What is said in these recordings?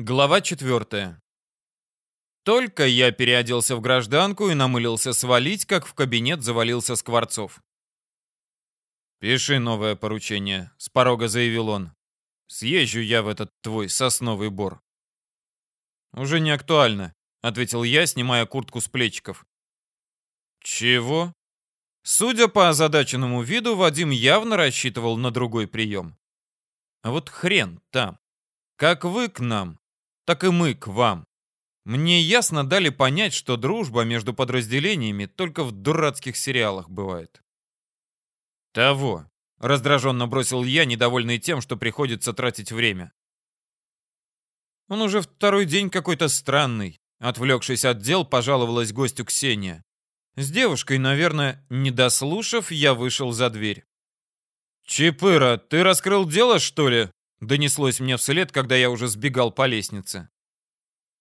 Глава 4. Только я переоделся в гражданку и намылился свалить, как в кабинет завалился Скворцов. «Пиши новое поручение», — с порога заявил он. «Съезжу я в этот твой сосновый бор». «Уже не актуально», — ответил я, снимая куртку с плечиков. «Чего?» Судя по озадаченному виду, Вадим явно рассчитывал на другой прием. А вот хрен там. Как вы к нам, так и мы к вам. Мне ясно дали понять, что дружба между подразделениями только в дурацких сериалах бывает. Того. Раздраженно бросил я, недовольный тем, что приходится тратить время. Он уже второй день какой-то странный. Отвлекшись от дел, пожаловалась гостю Ксения. С девушкой, наверное, не дослушав, я вышел за дверь. «Чипыра, ты раскрыл дело, что ли?» Донеслось мне вслед, когда я уже сбегал по лестнице.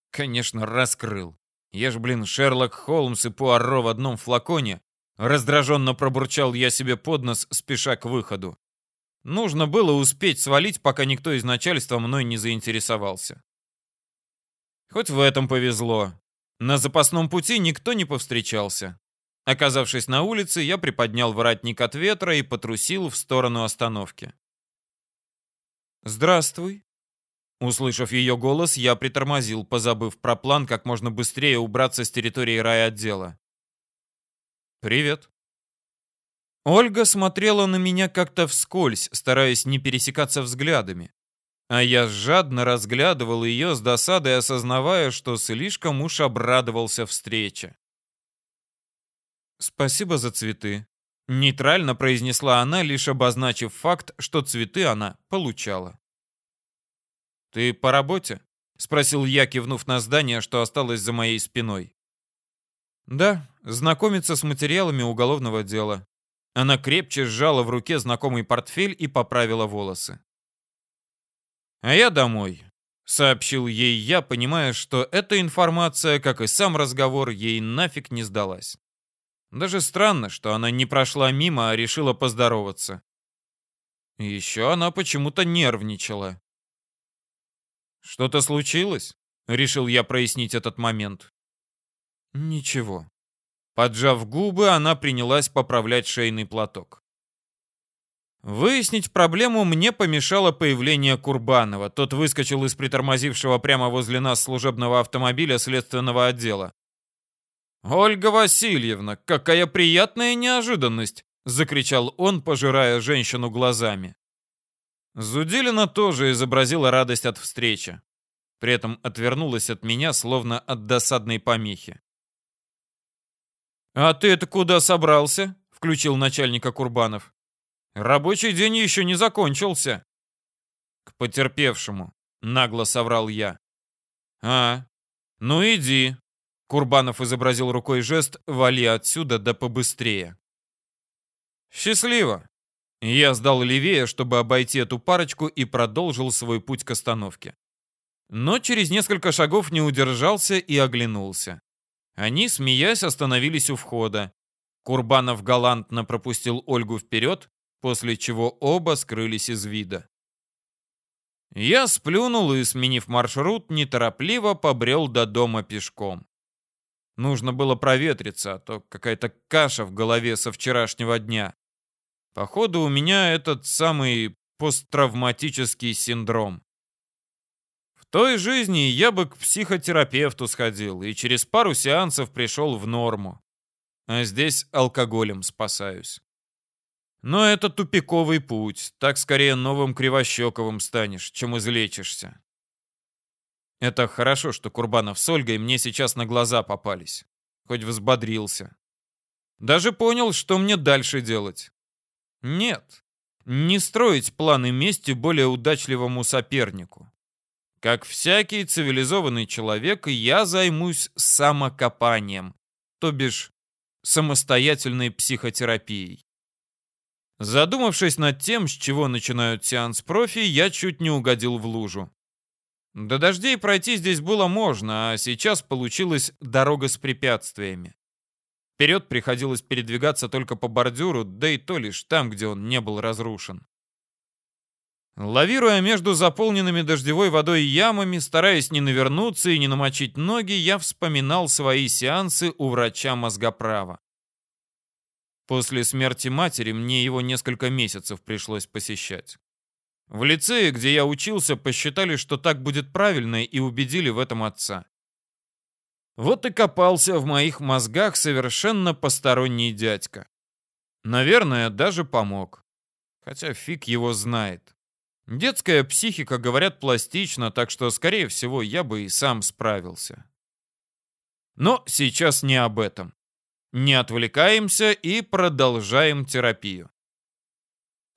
Конечно, раскрыл. Я ж, блин, Шерлок Холмс и Пуаро в одном флаконе. Раздраженно пробурчал я себе под нос, спеша к выходу. Нужно было успеть свалить, пока никто из начальства мной не заинтересовался. Хоть в этом повезло. На запасном пути никто не повстречался. Оказавшись на улице, я приподнял воротник от ветра и потрусил в сторону остановки. «Здравствуй». Услышав ее голос, я притормозил, позабыв про план как можно быстрее убраться с территории райотдела. «Привет». Ольга смотрела на меня как-то вскользь, стараясь не пересекаться взглядами. А я жадно разглядывал ее с досадой, осознавая, что слишком уж обрадовался встрече. «Спасибо за цветы», Нейтрально произнесла она, лишь обозначив факт, что цветы она получала. «Ты по работе?» — спросил я, кивнув на здание, что осталось за моей спиной. «Да, знакомиться с материалами уголовного дела». Она крепче сжала в руке знакомый портфель и поправила волосы. «А я домой», — сообщил ей я, понимая, что эта информация, как и сам разговор, ей нафиг не сдалась. Даже странно, что она не прошла мимо, а решила поздороваться. еще она почему-то нервничала. «Что-то случилось?» — решил я прояснить этот момент. «Ничего». Поджав губы, она принялась поправлять шейный платок. Выяснить проблему мне помешало появление Курбанова. Тот выскочил из притормозившего прямо возле нас служебного автомобиля следственного отдела. «Ольга Васильевна, какая приятная неожиданность!» — закричал он, пожирая женщину глазами. Зудилина тоже изобразила радость от встречи. При этом отвернулась от меня, словно от досадной помехи. «А ты это куда собрался?» — включил начальника Курбанов. «Рабочий день еще не закончился». «К потерпевшему», — нагло соврал я. «А, ну иди, Курбанов изобразил рукой жест «Вали отсюда, да побыстрее». «Счастливо!» Я сдал левее, чтобы обойти эту парочку и продолжил свой путь к остановке. Но через несколько шагов не удержался и оглянулся. Они, смеясь, остановились у входа. Курбанов галантно пропустил Ольгу вперед, после чего оба скрылись из вида. Я сплюнул и, сменив маршрут, неторопливо побрел до дома пешком. Нужно было проветриться, а то какая-то каша в голове со вчерашнего дня. Походу, у меня этот самый посттравматический синдром. В той жизни я бы к психотерапевту сходил и через пару сеансов пришел в норму. А здесь алкоголем спасаюсь. Но это тупиковый путь. Так скорее новым Кривощековым станешь, чем излечишься. Это хорошо, что Курбанов с Ольгой мне сейчас на глаза попались. Хоть взбодрился. Даже понял, что мне дальше делать. Нет, не строить планы мести более удачливому сопернику. Как всякий цивилизованный человек, я займусь самокопанием, то бишь самостоятельной психотерапией. Задумавшись над тем, с чего начинают сеанс профи, я чуть не угодил в лужу. До дождей пройти здесь было можно, а сейчас получилась дорога с препятствиями. Вперед приходилось передвигаться только по бордюру, да и то лишь там, где он не был разрушен. Лавируя между заполненными дождевой водой ямами, стараясь не навернуться и не намочить ноги, я вспоминал свои сеансы у врача мозгоправа. После смерти матери мне его несколько месяцев пришлось посещать. В лицее, где я учился, посчитали, что так будет правильно, и убедили в этом отца. Вот и копался в моих мозгах совершенно посторонний дядька. Наверное, даже помог. Хотя фиг его знает. Детская психика, говорят, пластична, так что, скорее всего, я бы и сам справился. Но сейчас не об этом. Не отвлекаемся и продолжаем терапию.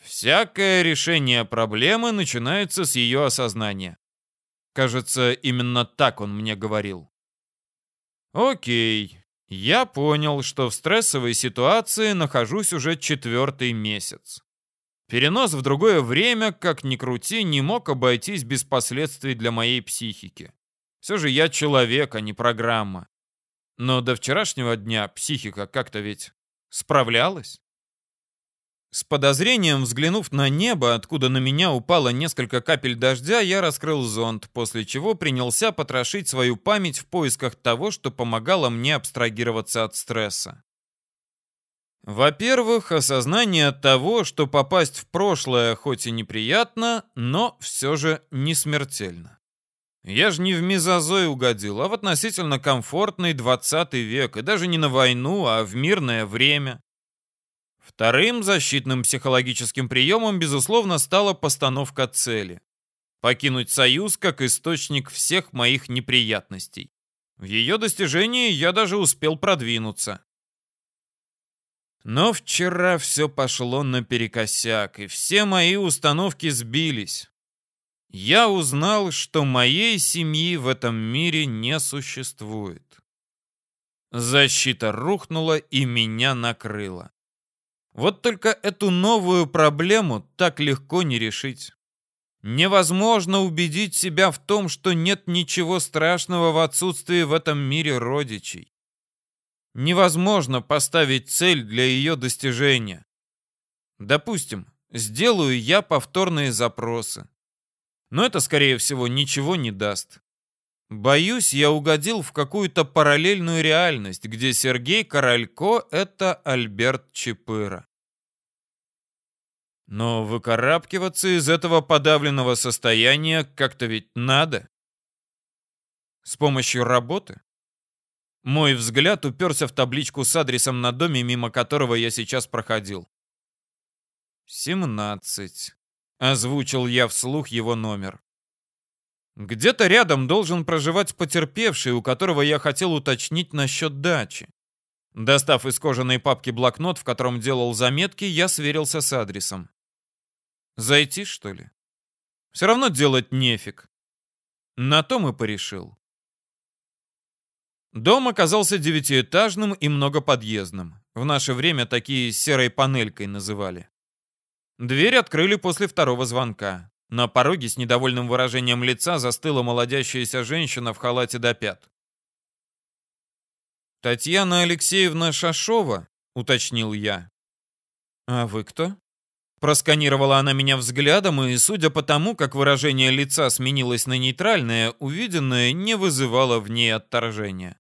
Всякое решение проблемы начинается с ее осознания. Кажется, именно так он мне говорил. Окей, я понял, что в стрессовой ситуации нахожусь уже четвертый месяц. Перенос в другое время, как ни крути, не мог обойтись без последствий для моей психики. Все же я человек, а не программа. Но до вчерашнего дня психика как-то ведь справлялась. С подозрением взглянув на небо, откуда на меня упало несколько капель дождя, я раскрыл зонт, после чего принялся потрошить свою память в поисках того, что помогало мне абстрагироваться от стресса. Во-первых, осознание того, что попасть в прошлое хоть и неприятно, но все же не смертельно. Я же не в мезозой угодил, а в относительно комфортный 20 век, и даже не на войну, а в мирное время. Вторым защитным психологическим приемом, безусловно, стала постановка цели. Покинуть Союз как источник всех моих неприятностей. В ее достижении я даже успел продвинуться. Но вчера все пошло наперекосяк, и все мои установки сбились. Я узнал, что моей семьи в этом мире не существует. Защита рухнула и меня накрыла. Вот только эту новую проблему так легко не решить. Невозможно убедить себя в том, что нет ничего страшного в отсутствии в этом мире родичей. Невозможно поставить цель для ее достижения. Допустим, сделаю я повторные запросы. Но это, скорее всего, ничего не даст. Боюсь, я угодил в какую-то параллельную реальность, где Сергей Королько — это Альберт Чапыра. Но выкарабкиваться из этого подавленного состояния как-то ведь надо. С помощью работы? Мой взгляд уперся в табличку с адресом на доме, мимо которого я сейчас проходил. «Семнадцать», — озвучил я вслух его номер. Где-то рядом должен проживать потерпевший, у которого я хотел уточнить насчет дачи. Достав из кожаной папки блокнот, в котором делал заметки, я сверился с адресом. Зайти, что ли? Все равно делать нефиг. На то мы порешил. Дом оказался девятиэтажным и многоподъездным. В наше время такие серой панелькой называли. Дверь открыли после второго звонка. На пороге с недовольным выражением лица застыла молодящаяся женщина в халате до пят. «Татьяна Алексеевна Шашова?» — уточнил я. «А вы кто?» Просканировала она меня взглядом, и, судя по тому, как выражение лица сменилось на нейтральное, увиденное не вызывало в ней отторжения.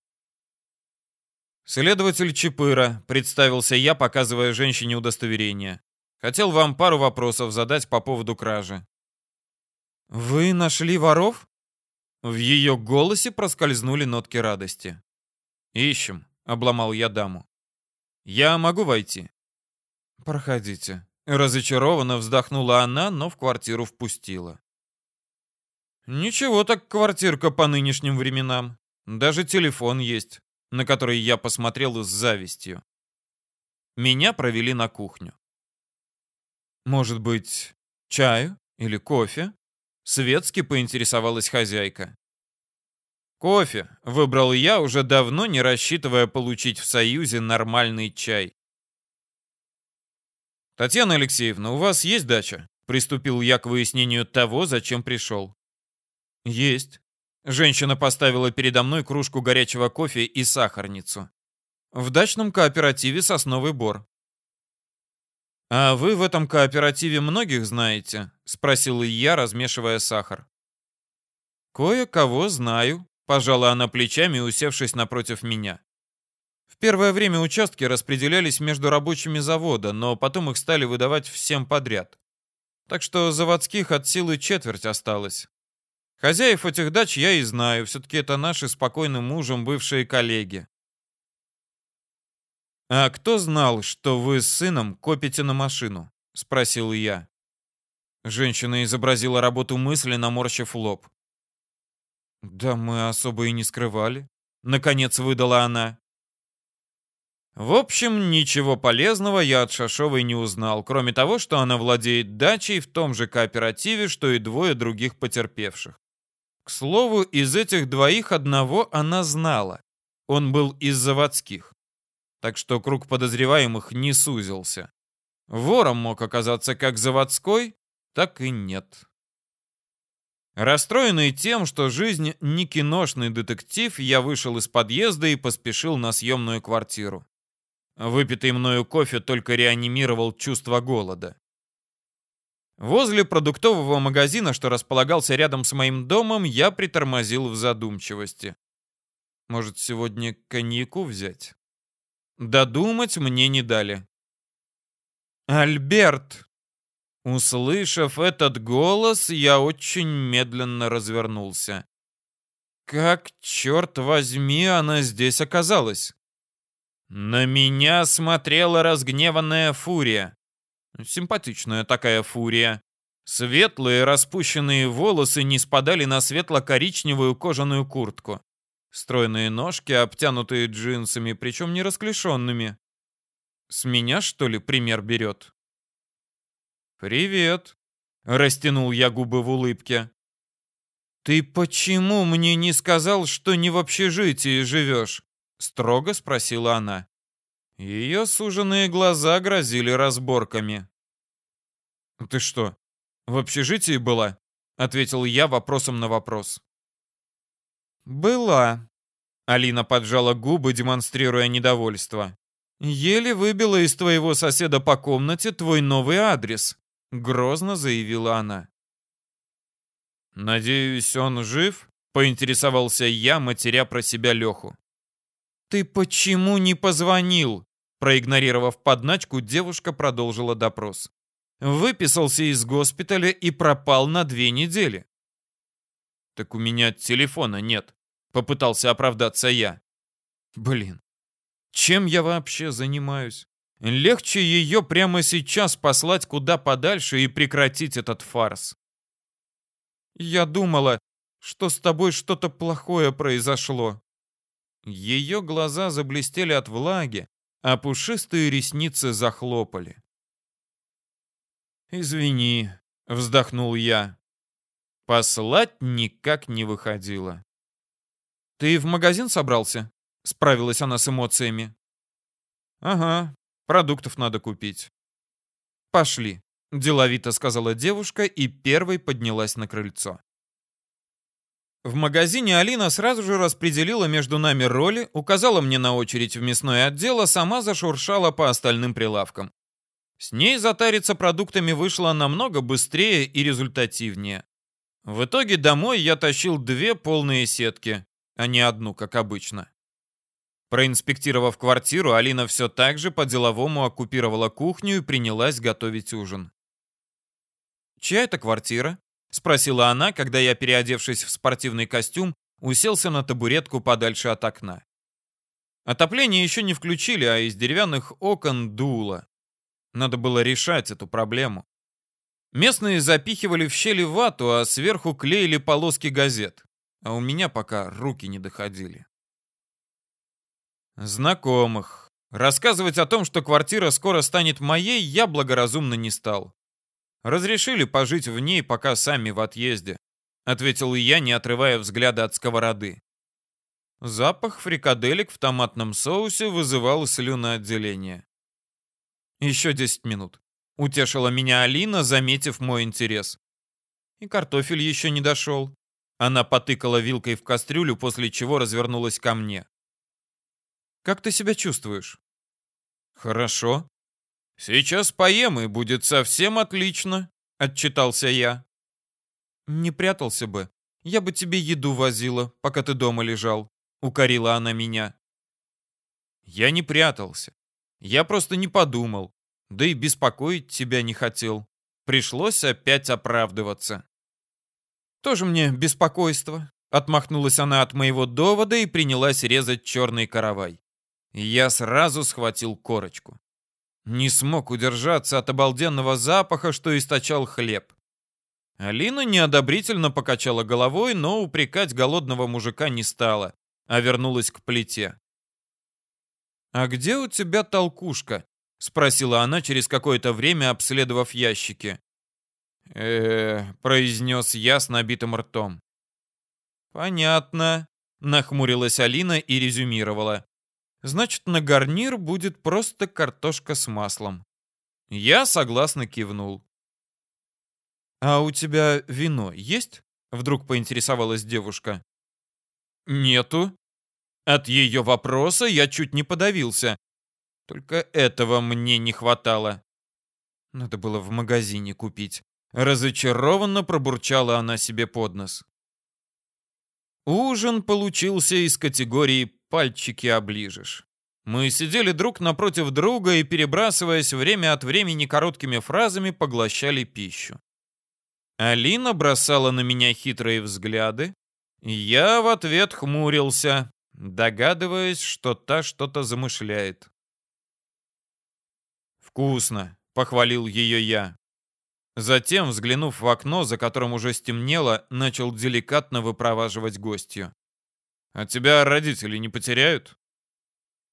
«Следователь Чапыра», — представился я, показывая женщине удостоверение. «Хотел вам пару вопросов задать по поводу кражи». «Вы нашли воров?» В ее голосе проскользнули нотки радости. «Ищем», — обломал я даму. «Я могу войти?» «Проходите». Разочарованно вздохнула она, но в квартиру впустила. «Ничего так квартирка по нынешним временам. Даже телефон есть, на который я посмотрел с завистью. Меня провели на кухню. Может быть, чаю или кофе? Светски поинтересовалась хозяйка. Кофе выбрал я, уже давно не рассчитывая получить в Союзе нормальный чай. «Татьяна Алексеевна, у вас есть дача?» Приступил я к выяснению того, зачем пришел. «Есть». Женщина поставила передо мной кружку горячего кофе и сахарницу. В дачном кооперативе «Сосновый бор». «А вы в этом кооперативе многих знаете?» — спросил я, размешивая сахар. «Кое-кого знаю», — пожала она плечами, усевшись напротив меня. В первое время участки распределялись между рабочими завода, но потом их стали выдавать всем подряд. Так что заводских от силы четверть осталось. Хозяев этих дач я и знаю, все-таки это наши спокойным мужем бывшие коллеги. «А кто знал, что вы с сыном копите на машину?» — спросил я. Женщина изобразила работу мысли, наморщив лоб. «Да мы особо и не скрывали», — наконец выдала она. В общем, ничего полезного я от Шашовой не узнал, кроме того, что она владеет дачей в том же кооперативе, что и двое других потерпевших. К слову, из этих двоих одного она знала. Он был из заводских так что круг подозреваемых не сузился. Вором мог оказаться как заводской, так и нет. Расстроенный тем, что жизнь не киношный детектив, я вышел из подъезда и поспешил на съемную квартиру. Выпитый мною кофе только реанимировал чувство голода. Возле продуктового магазина, что располагался рядом с моим домом, я притормозил в задумчивости. Может, сегодня коньяку взять? Додумать мне не дали. «Альберт!» Услышав этот голос, я очень медленно развернулся. Как, черт возьми, она здесь оказалась? На меня смотрела разгневанная фурия. Симпатичная такая фурия. Светлые распущенные волосы не спадали на светло-коричневую кожаную куртку. Стройные ножки, обтянутые джинсами, причем не расклешенными. С меня, что ли, пример берет? «Привет», — растянул я губы в улыбке. «Ты почему мне не сказал, что не в общежитии живешь?» — строго спросила она. Ее суженные глаза грозили разборками. «Ты что, в общежитии была?» — ответил я вопросом на вопрос. «Была». Алина поджала губы, демонстрируя недовольство. «Еле выбила из твоего соседа по комнате твой новый адрес», — грозно заявила она. «Надеюсь, он жив?» — поинтересовался я, матеря про себя Леху. «Ты почему не позвонил?» Проигнорировав подначку, девушка продолжила допрос. «Выписался из госпиталя и пропал на две недели». «Так у меня телефона нет», — попытался оправдаться я. «Блин, чем я вообще занимаюсь? Легче ее прямо сейчас послать куда подальше и прекратить этот фарс». «Я думала, что с тобой что-то плохое произошло». Ее глаза заблестели от влаги, а пушистые ресницы захлопали. «Извини», — вздохнул я. Послать никак не выходило. «Ты в магазин собрался?» — справилась она с эмоциями. «Ага, продуктов надо купить». «Пошли», — деловито сказала девушка и первой поднялась на крыльцо. В магазине Алина сразу же распределила между нами роли, указала мне на очередь в мясное отдел, а сама зашуршала по остальным прилавкам. С ней затариться продуктами вышло намного быстрее и результативнее. В итоге домой я тащил две полные сетки, а не одну, как обычно. Проинспектировав квартиру, Алина все так же по-деловому оккупировала кухню и принялась готовить ужин. «Чья это квартира?» — спросила она, когда я, переодевшись в спортивный костюм, уселся на табуретку подальше от окна. Отопление еще не включили, а из деревянных окон дуло. Надо было решать эту проблему. Местные запихивали в щели вату, а сверху клеили полоски газет. А у меня пока руки не доходили. Знакомых. Рассказывать о том, что квартира скоро станет моей, я благоразумно не стал. Разрешили пожить в ней, пока сами в отъезде, ответил я, не отрывая взгляда от сковороды. Запах фрикаделек в томатном соусе вызывал слюноотделение. Еще 10 минут. Утешила меня Алина, заметив мой интерес. И картофель еще не дошел. Она потыкала вилкой в кастрюлю, после чего развернулась ко мне. «Как ты себя чувствуешь?» «Хорошо». «Сейчас поем, и будет совсем отлично», — отчитался я. «Не прятался бы. Я бы тебе еду возила, пока ты дома лежал», — укорила она меня. «Я не прятался. Я просто не подумал. Да и беспокоить тебя не хотел. Пришлось опять оправдываться». «Тоже мне беспокойство», — отмахнулась она от моего довода и принялась резать черный каравай. Я сразу схватил корочку. Не смог удержаться от обалденного запаха, что источал хлеб. Алина неодобрительно покачала головой, но упрекать голодного мужика не стала, а вернулась к плите. «А где у тебя толкушка?» — спросила она через какое-то время, обследовав ящики. э произнес я с набитым ртом. «Понятно», — нахмурилась Алина и резюмировала. Значит, на гарнир будет просто картошка с маслом. Я согласно кивнул. «А у тебя вино есть?» — вдруг поинтересовалась девушка. «Нету». От ее вопроса я чуть не подавился. Только этого мне не хватало. Надо было в магазине купить. Разочарованно пробурчала она себе под нос. Ужин получился из категории пальчики оближешь. Мы сидели друг напротив друга и, перебрасываясь время от времени короткими фразами, поглощали пищу. Алина бросала на меня хитрые взгляды. Я в ответ хмурился, догадываясь, что та что-то замышляет. «Вкусно», — похвалил ее я. Затем, взглянув в окно, за которым уже стемнело, начал деликатно выпроваживать гостью. А тебя родители не потеряют?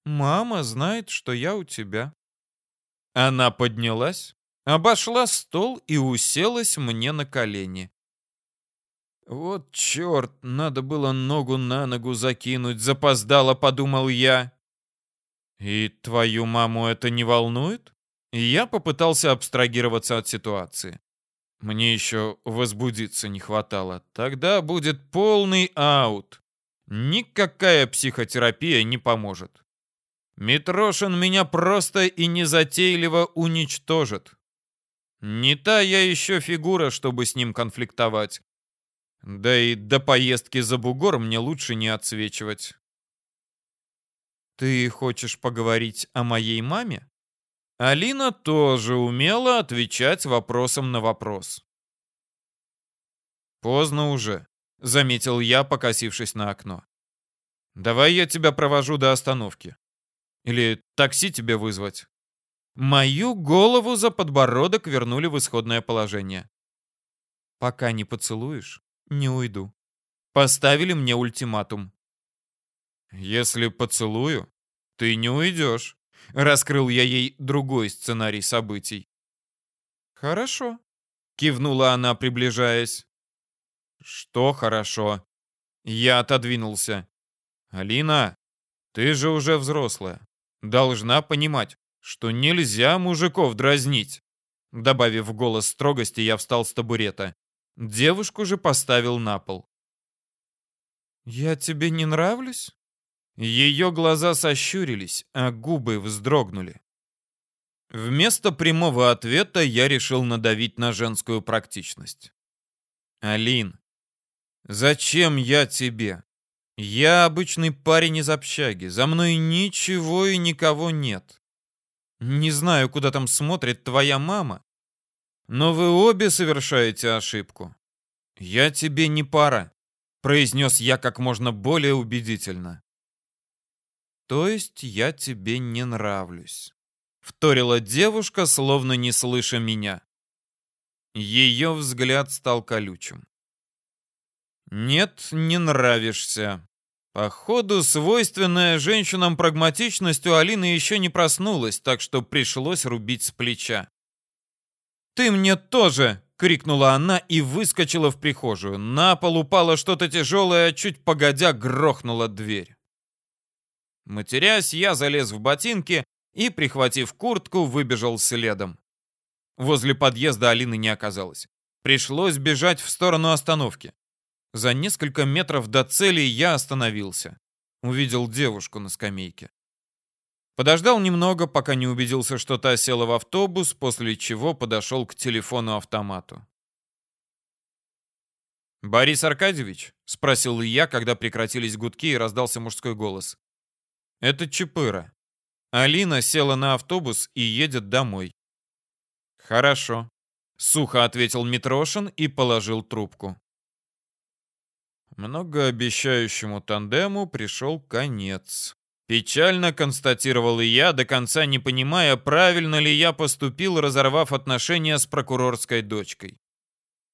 Мама знает, что я у тебя. Она поднялась, обошла стол и уселась мне на колени. Вот черт, надо было ногу на ногу закинуть, запоздало, подумал я. И твою маму это не волнует? Я попытался абстрагироваться от ситуации. Мне еще возбудиться не хватало. Тогда будет полный аут. Никакая психотерапия не поможет. Митрошин меня просто и незатейливо уничтожит. Не та я еще фигура, чтобы с ним конфликтовать. Да и до поездки за бугор мне лучше не отсвечивать. Ты хочешь поговорить о моей маме? Алина тоже умела отвечать вопросом на вопрос. Поздно уже. — заметил я, покосившись на окно. «Давай я тебя провожу до остановки. Или такси тебе вызвать?» Мою голову за подбородок вернули в исходное положение. «Пока не поцелуешь, не уйду». Поставили мне ультиматум. «Если поцелую, ты не уйдешь», — раскрыл я ей другой сценарий событий. «Хорошо», — кивнула она, приближаясь. Что хорошо? Я отодвинулся. Алина, ты же уже взрослая. Должна понимать, что нельзя мужиков дразнить. Добавив голос строгости, я встал с табурета. Девушку же поставил на пол. «Я тебе не нравлюсь?» Ее глаза сощурились, а губы вздрогнули. Вместо прямого ответа я решил надавить на женскую практичность. «Алин, Зачем я тебе? Я обычный парень из общаги. За мной ничего и никого нет. Не знаю, куда там смотрит твоя мама, но вы обе совершаете ошибку. Я тебе не пара, произнес я как можно более убедительно. То есть я тебе не нравлюсь, вторила девушка, словно не слыша меня. Ее взгляд стал колючим. «Нет, не нравишься». Походу, свойственная женщинам прагматичность у Алины еще не проснулась, так что пришлось рубить с плеча. «Ты мне тоже!» — крикнула она и выскочила в прихожую. На пол упало что-то тяжелое, а чуть погодя грохнула дверь. Матерясь, я залез в ботинки и, прихватив куртку, выбежал следом. Возле подъезда Алины не оказалось. Пришлось бежать в сторону остановки. За несколько метров до цели я остановился. Увидел девушку на скамейке. Подождал немного, пока не убедился, что та села в автобус, после чего подошел к телефону-автомату. «Борис Аркадьевич?» — спросил я, когда прекратились гудки и раздался мужской голос. «Это Чапыра. Алина села на автобус и едет домой». «Хорошо», — сухо ответил Митрошин и положил трубку. Многообещающему тандему пришел конец. Печально констатировал и я, до конца не понимая, правильно ли я поступил, разорвав отношения с прокурорской дочкой.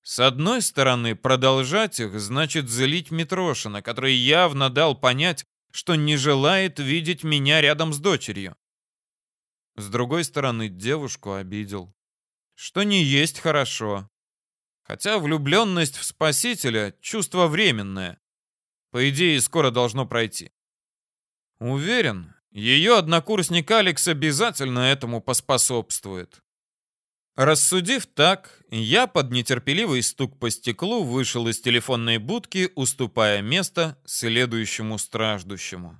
С одной стороны, продолжать их значит злить Митрошина, который явно дал понять, что не желает видеть меня рядом с дочерью. С другой стороны, девушку обидел. Что не есть хорошо. Хотя влюбленность в спасителя — чувство временное. По идее, скоро должно пройти. Уверен, ее однокурсник Алекс обязательно этому поспособствует. Рассудив так, я под нетерпеливый стук по стеклу вышел из телефонной будки, уступая место следующему страждущему.